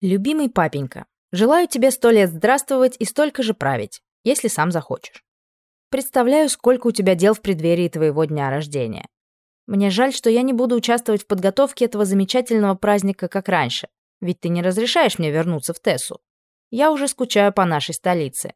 Любимый папенька, желаю тебе сто лет здравствовать и столько же править, если сам захочешь. Представляю, сколько у тебя дел в преддверии твоего дня рождения. Мне жаль, что я не буду участвовать в подготовке этого замечательного праздника, как раньше, ведь ты не разрешаешь мне вернуться в Тессу. Я уже скучаю по нашей столице.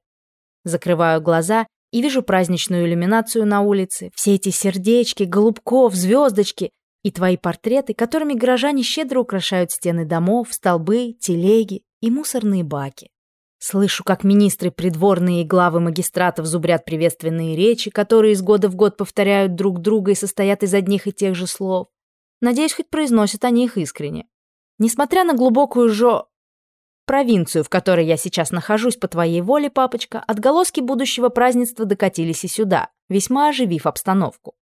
Закрываю глаза и вижу праздничную иллюминацию на улице, все эти сердечки, голубков, звездочки и твои портреты, которыми горожане щедро украшают стены домов, столбы, телеги и мусорные баки. Слышу, как министры, придворные и главы магистратов зубрят приветственные речи, которые из года в год повторяют друг друга и состоят из одних и тех же слов. Надеюсь, хоть произносят они их искренне. Несмотря на глубокую жо... Провинцию, в которой я сейчас нахожусь по твоей воле, папочка, отголоски будущего празднества докатились и сюда, весьма оживив обстановку.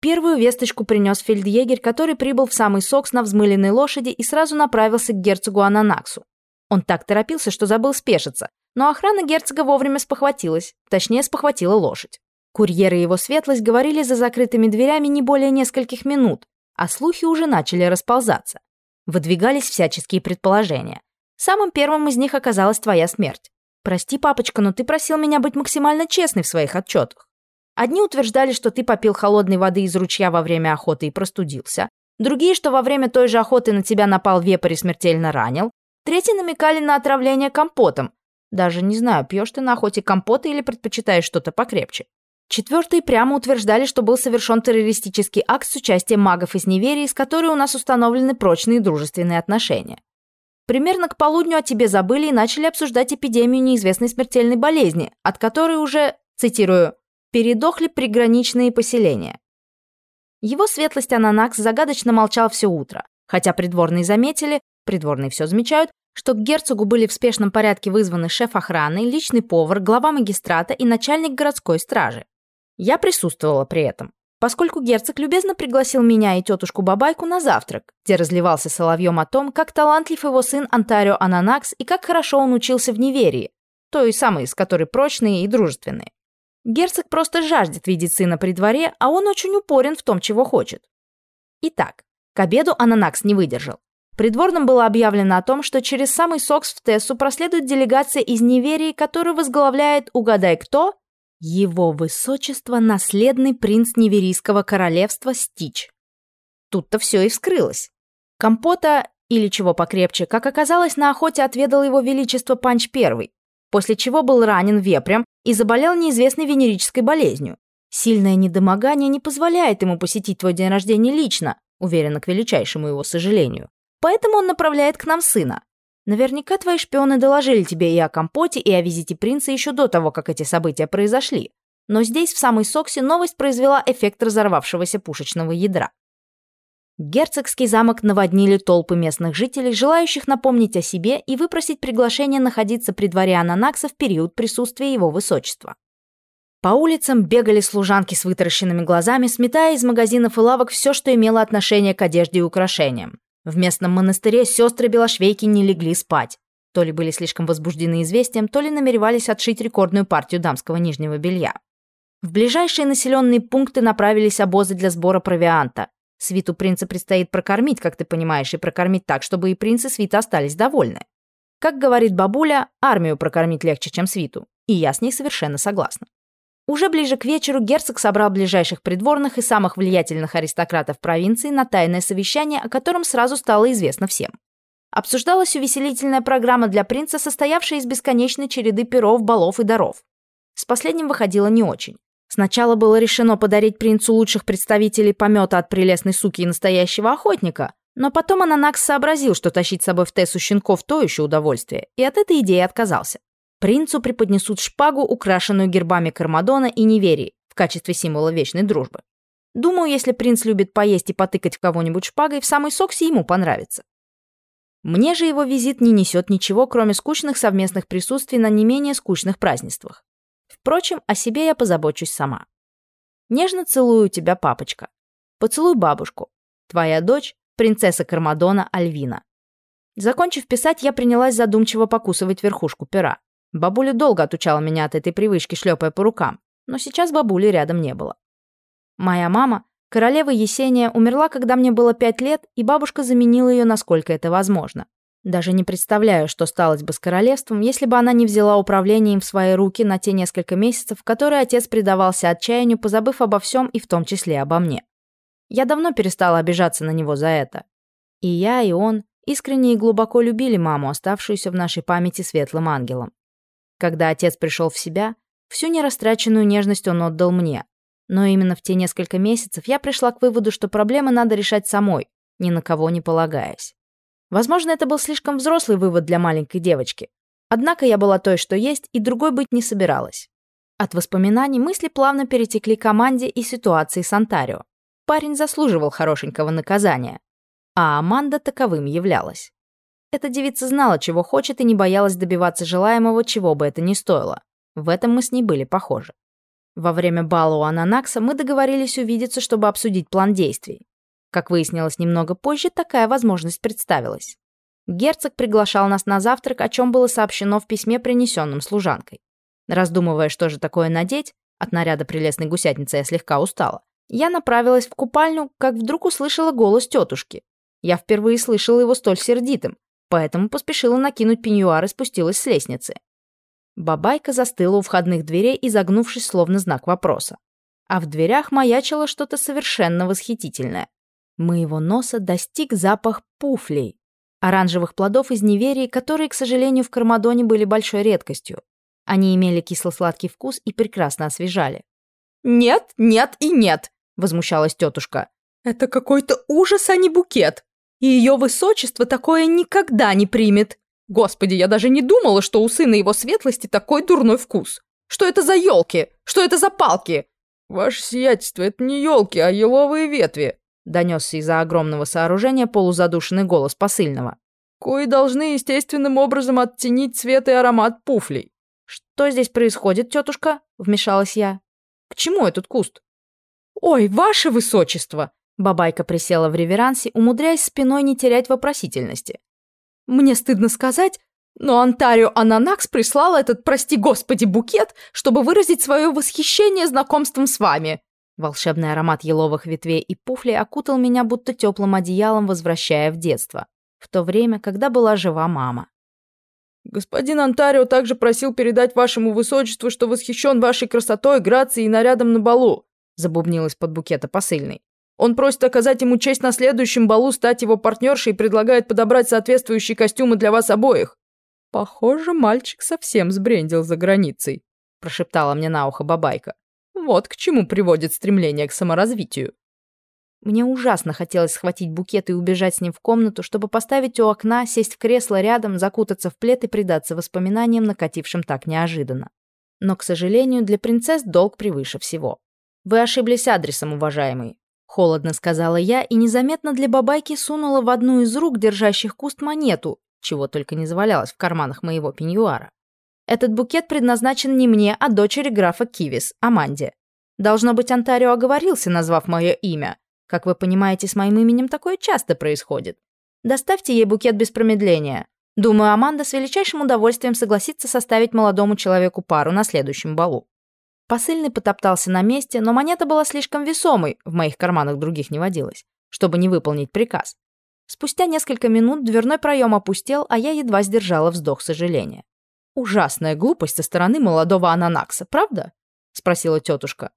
Первую весточку принес фельдъегерь, который прибыл в самый Сокс на взмыленной лошади и сразу направился к герцогу Ананаксу. Он так торопился, что забыл спешиться, но охрана герцога вовремя спохватилась, точнее, спохватила лошадь. Курьеры его светлость говорили за закрытыми дверями не более нескольких минут, а слухи уже начали расползаться. Выдвигались всяческие предположения. Самым первым из них оказалась твоя смерть. Прости, папочка, но ты просил меня быть максимально честной в своих отчетах. Одни утверждали, что ты попил холодной воды из ручья во время охоты и простудился. Другие, что во время той же охоты на тебя напал вепрь и смертельно ранил. Третьи намекали на отравление компотом. Даже не знаю, пьешь ты на охоте компоты или предпочитаешь что-то покрепче. Четвертые прямо утверждали, что был совершен террористический акт с участием магов из неверии, с которой у нас установлены прочные дружественные отношения. Примерно к полудню о тебе забыли и начали обсуждать эпидемию неизвестной смертельной болезни, от которой уже, цитирую, передохли приграничные поселения. Его светлость Ананакс загадочно молчал все утро, хотя придворные заметили, придворные все замечают, что к герцогу были в спешном порядке вызваны шеф охраны, личный повар, глава магистрата и начальник городской стражи. Я присутствовала при этом, поскольку герцог любезно пригласил меня и тетушку Бабайку на завтрак, где разливался соловьем о том, как талантлив его сын Антарио Ананакс и как хорошо он учился в неверии, той самой, с которой прочные и дружественные. Герцог просто жаждет видеть сына при дворе, а он очень упорен в том, чего хочет. Итак, к обеду Ананакс не выдержал. Придворным было объявлено о том, что через самый Сокс в Тессу проследует делегация из Неверии, которую возглавляет, угадай кто, его высочество наследный принц Неверийского королевства Стич. Тут-то все и вскрылось. Компота, или чего покрепче, как оказалось, на охоте отведал его величество Панч Первый, после чего был ранен вепрем и заболел неизвестной венерической болезнью. Сильное недомогание не позволяет ему посетить твой день рождения лично, уверенно к величайшему его сожалению. Поэтому он направляет к нам сына. Наверняка твои шпионы доложили тебе и о компоте, и о визите принца еще до того, как эти события произошли. Но здесь, в самой Соксе, новость произвела эффект разорвавшегося пушечного ядра. Герцогский замок наводнили толпы местных жителей, желающих напомнить о себе и выпросить приглашение находиться при дворе Ананакса в период присутствия его высочества. По улицам бегали служанки с вытаращенными глазами, сметая из магазинов и лавок все, что имело отношение к одежде и украшениям. В местном монастыре сестры Белошвейки не легли спать. То ли были слишком возбуждены известием, то ли намеревались отшить рекордную партию дамского нижнего белья. В ближайшие населенные пункты направились обозы для сбора провианта. Свиту принца предстоит прокормить, как ты понимаешь, и прокормить так, чтобы и принц, и свита остались довольны. Как говорит бабуля, армию прокормить легче, чем свиту. И я с ней совершенно согласна. Уже ближе к вечеру герцог собрал ближайших придворных и самых влиятельных аристократов провинции на тайное совещание, о котором сразу стало известно всем. Обсуждалась увеселительная программа для принца, состоявшая из бесконечной череды перов, балов и даров. С последним выходило не очень. Сначала было решено подарить принцу лучших представителей помета от прелестной суки и настоящего охотника, но потом Ананакс сообразил, что тащить с собой в Тессу щенков то еще удовольствие, и от этой идеи отказался. Принцу преподнесут шпагу, украшенную гербами Кармадона и Неверии, в качестве символа вечной дружбы. Думаю, если принц любит поесть и потыкать в кого-нибудь шпагой, в самой Соксе ему понравится. Мне же его визит не несет ничего, кроме скучных совместных присутствий на не менее скучных празднествах. Впрочем, о себе я позабочусь сама. Нежно целую тебя, папочка. Поцелуй бабушку. Твоя дочь, принцесса Кармадона Альвина. Закончив писать, я принялась задумчиво покусывать верхушку пера. Бабуля долго отучала меня от этой привычки, шлепая по рукам, но сейчас бабули рядом не было. Моя мама, королева Есения, умерла, когда мне было пять лет, и бабушка заменила ее, насколько это возможно. Даже не представляю, что сталось бы с королевством, если бы она не взяла управление им в свои руки на те несколько месяцев, которые отец предавался отчаянию, позабыв обо всем и в том числе обо мне. Я давно перестала обижаться на него за это. И я, и он искренне и глубоко любили маму, оставшуюся в нашей памяти светлым ангелом. Когда отец пришел в себя, всю нерастраченную нежность он отдал мне. Но именно в те несколько месяцев я пришла к выводу, что проблемы надо решать самой, ни на кого не полагаясь. Возможно, это был слишком взрослый вывод для маленькой девочки. Однако я была той, что есть, и другой быть не собиралась. От воспоминаний мысли плавно перетекли к команде и ситуации с Онтарио. Парень заслуживал хорошенького наказания. А Аманда таковым являлась. Эта девица знала, чего хочет, и не боялась добиваться желаемого, чего бы это ни стоило. В этом мы с ней были похожи. Во время бала у Ананакса мы договорились увидеться, чтобы обсудить план действий. Как выяснилось немного позже, такая возможность представилась. Герцог приглашал нас на завтрак, о чем было сообщено в письме, принесенном служанкой. Раздумывая, что же такое надеть, от наряда прелестной гусятницы я слегка устала, я направилась в купальню, как вдруг услышала голос тетушки. Я впервые слышала его столь сердитым, поэтому поспешила накинуть пеньюар и спустилась с лестницы. Бабайка застыла у входных дверей, изогнувшись словно знак вопроса. А в дверях маячило что-то совершенно восхитительное. Моего носа достиг запах пуфлей, оранжевых плодов из неверии, которые, к сожалению, в Кармадоне были большой редкостью. Они имели кисло-сладкий вкус и прекрасно освежали. «Нет, нет и нет!» – возмущалась тетушка. «Это какой-то ужас, а не букет! И ее высочество такое никогда не примет! Господи, я даже не думала, что у сына его светлости такой дурной вкус! Что это за елки? Что это за палки?» «Ваше сиятельство, это не елки, а еловые ветви!» Донесся из-за огромного сооружения полузадушенный голос посыльного. «Кои должны естественным образом оттенить цвет и аромат пуфлей». «Что здесь происходит, тетушка?» — вмешалась я. «К чему этот куст?» «Ой, ваше высочество!» Бабайка присела в реверансе, умудряясь спиной не терять вопросительности. «Мне стыдно сказать, но Антарио Ананакс прислал этот, прости господи, букет, чтобы выразить свое восхищение знакомством с вами. Волшебный аромат еловых ветвей и пуфли окутал меня будто теплым одеялом, возвращая в детство. В то время, когда была жива мама. «Господин Антарио также просил передать вашему высочеству, что восхищен вашей красотой, грацией и нарядом на балу», забубнил из-под букета посыльный. «Он просит оказать ему честь на следующем балу стать его партнершей и предлагает подобрать соответствующие костюмы для вас обоих». «Похоже, мальчик совсем сбрендил за границей», прошептала мне на ухо бабайка. Вот к чему приводит стремление к саморазвитию. Мне ужасно хотелось схватить букет и убежать с ним в комнату, чтобы поставить у окна, сесть в кресло рядом, закутаться в плед и предаться воспоминаниям, накатившим так неожиданно. Но, к сожалению, для принцесс долг превыше всего. «Вы ошиблись адресом, уважаемый», — холодно сказала я и незаметно для бабайки сунула в одну из рук, держащих куст, монету, чего только не завалялось в карманах моего пеньюара. Этот букет предназначен не мне, а дочери графа Кивис, Аманде. Должно быть, Антарио оговорился, назвав мое имя. Как вы понимаете, с моим именем такое часто происходит. Доставьте ей букет без промедления. Думаю, Аманда с величайшим удовольствием согласится составить молодому человеку пару на следующем балу. Посыльный потоптался на месте, но монета была слишком весомой, в моих карманах других не водилось, чтобы не выполнить приказ. Спустя несколько минут дверной проем опустел, а я едва сдержала вздох сожаления. Ужасная глупость со стороны молодого ананакса, правда? Спросила тетушка.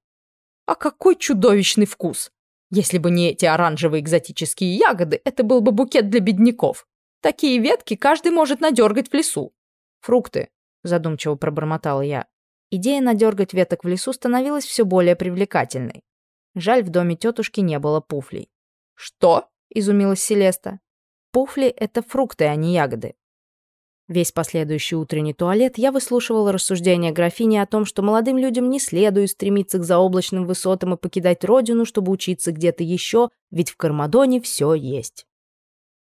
А какой чудовищный вкус! Если бы не эти оранжевые экзотические ягоды, это был бы букет для бедняков. Такие ветки каждый может надергать в лесу. Фрукты, задумчиво пробормотала я. Идея надергать веток в лесу становилась все более привлекательной. Жаль, в доме тетушки не было пуфлей. «Что?» – изумилась Селеста. «Пуфли – это фрукты, а не ягоды. Весь последующий утренний туалет я выслушивала рассуждения графини о том, что молодым людям не следует стремиться к заоблачным высотам и покидать родину, чтобы учиться где-то еще, ведь в Кармадоне все есть.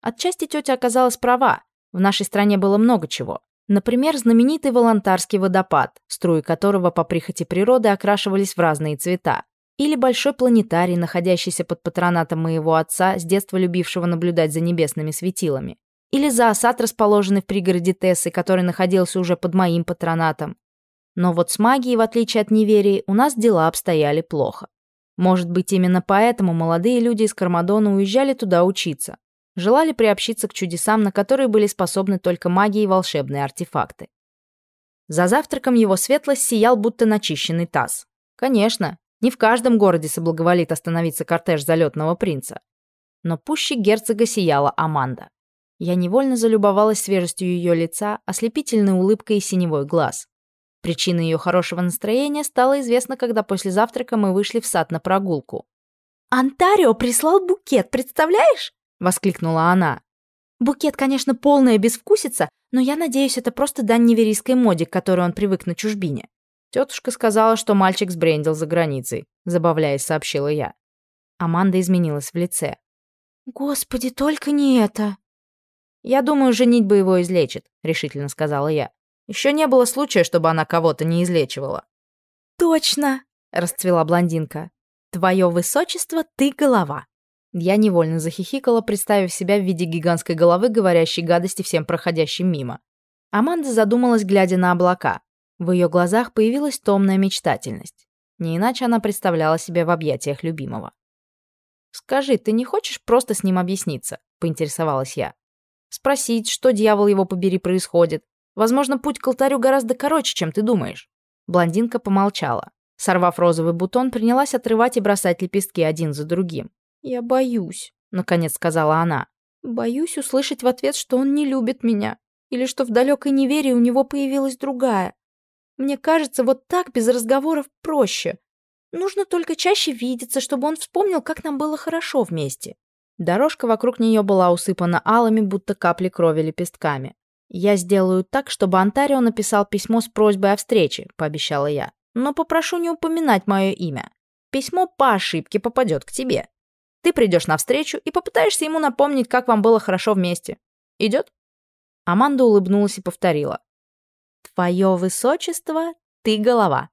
Отчасти тетя оказалась права. В нашей стране было много чего. Например, знаменитый Волонтарский водопад, струи которого по прихоти природы окрашивались в разные цвета. Или большой планетарий, находящийся под патронатом моего отца, с детства любившего наблюдать за небесными светилами. Или за осад, расположенный в пригороде Тессы, который находился уже под моим патронатом. Но вот с магией, в отличие от неверии, у нас дела обстояли плохо. Может быть, именно поэтому молодые люди из Кармадона уезжали туда учиться. желали приобщиться к чудесам, на которые были способны только маги и волшебные артефакты. За завтраком его светлость сиял, будто начищенный таз. Конечно, не в каждом городе соблаговолит остановиться кортеж залетного принца. Но пуще герцога сияла Аманда. Я невольно залюбовалась свежестью ее лица, ослепительной улыбкой и синевой глаз. Причина ее хорошего настроения стала известна, когда после завтрака мы вышли в сад на прогулку. «Антарио прислал букет, представляешь?» — воскликнула она. «Букет, конечно, полная безвкусица, но я надеюсь, это просто дань неверийской моде, к которой он привык на чужбине. Тетушка сказала, что мальчик сбрендил за границей, забавляясь, сообщила я. Аманда изменилась в лице. «Господи, только не это!» «Я думаю, женитьба его излечит», — решительно сказала я. Еще не было случая, чтобы она кого-то не излечивала. «Точно!» — расцвела блондинка. «Твое высочество, ты голова!» Я невольно захихикала, представив себя в виде гигантской головы, говорящей гадости всем проходящим мимо. Аманда задумалась, глядя на облака. В ее глазах появилась томная мечтательность. Не иначе она представляла себя в объятиях любимого. «Скажи, ты не хочешь просто с ним объясниться?» — поинтересовалась я. «Спросить, что, дьявол его побери, происходит. Возможно, путь к алтарю гораздо короче, чем ты думаешь». Блондинка помолчала. Сорвав розовый бутон, принялась отрывать и бросать лепестки один за другим. «Я боюсь», — наконец сказала она. «Боюсь услышать в ответ, что он не любит меня, или что в далекой неверии у него появилась другая. Мне кажется, вот так, без разговоров, проще. Нужно только чаще видеться, чтобы он вспомнил, как нам было хорошо вместе». Дорожка вокруг нее была усыпана алыми, будто капли крови лепестками. «Я сделаю так, чтобы Антарио написал письмо с просьбой о встрече», — пообещала я. «Но попрошу не упоминать мое имя. Письмо по ошибке попадет к тебе. Ты придешь навстречу и попытаешься ему напомнить, как вам было хорошо вместе. Идет?» Аманда улыбнулась и повторила. «Твое высочество, ты голова».